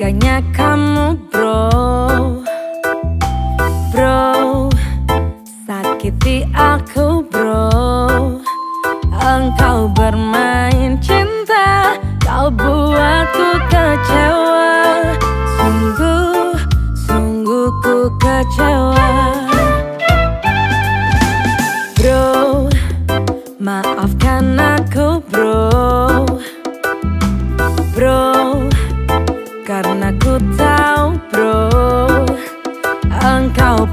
Teganya kamu bro. Bro Sakiti aku bro. Engkau bermain cinta Kau buatku kecewa. Sungguh, sungguh ku kecewa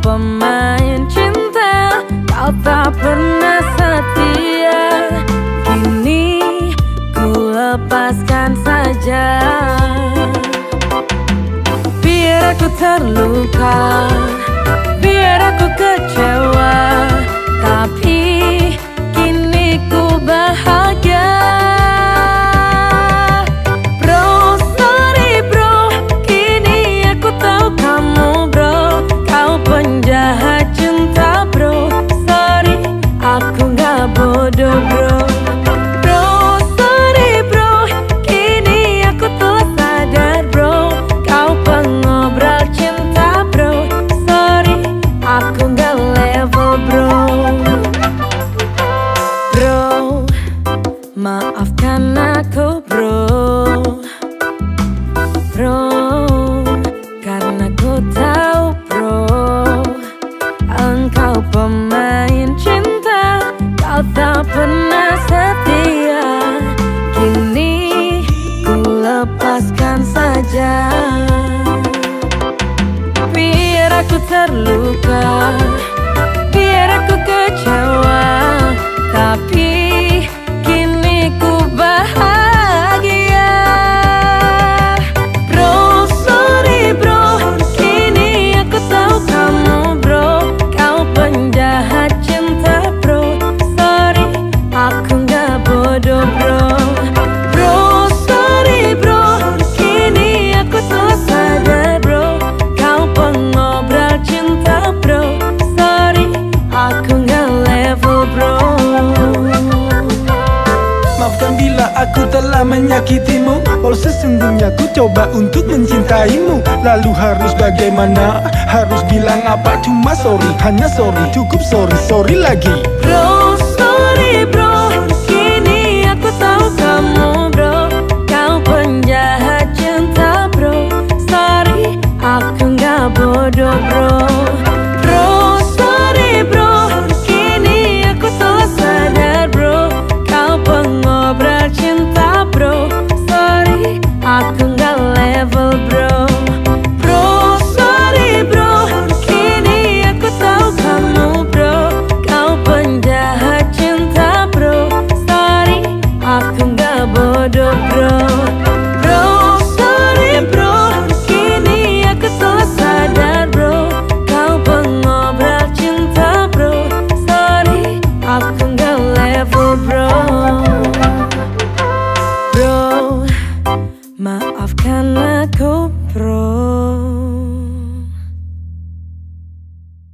pemain cinta Kau tak pernah setia. Kini ku lepaskan saja. Biar aku terluka Maafkan aku bro. Bro. Karena ku tahu bro Engkau pemain cinta. Kau tak pernah setia. Kini ku lepaskan saja. Biar aku terluka. Biar aku kecewa telah menyakitimu. Walau sesungguhnya ku coba untuk mencintaimu. Lalu harus bagaimana? Harus bilang apa? Cuma sorry, hanya sorry Cukup sorry, sorry lagi. Bro, sorry bro. Kini aku tahu kamu bro. Kau penjahat cinta bro. Sorry, aku gak bodoh bro level, bro. Maafkan aku bro.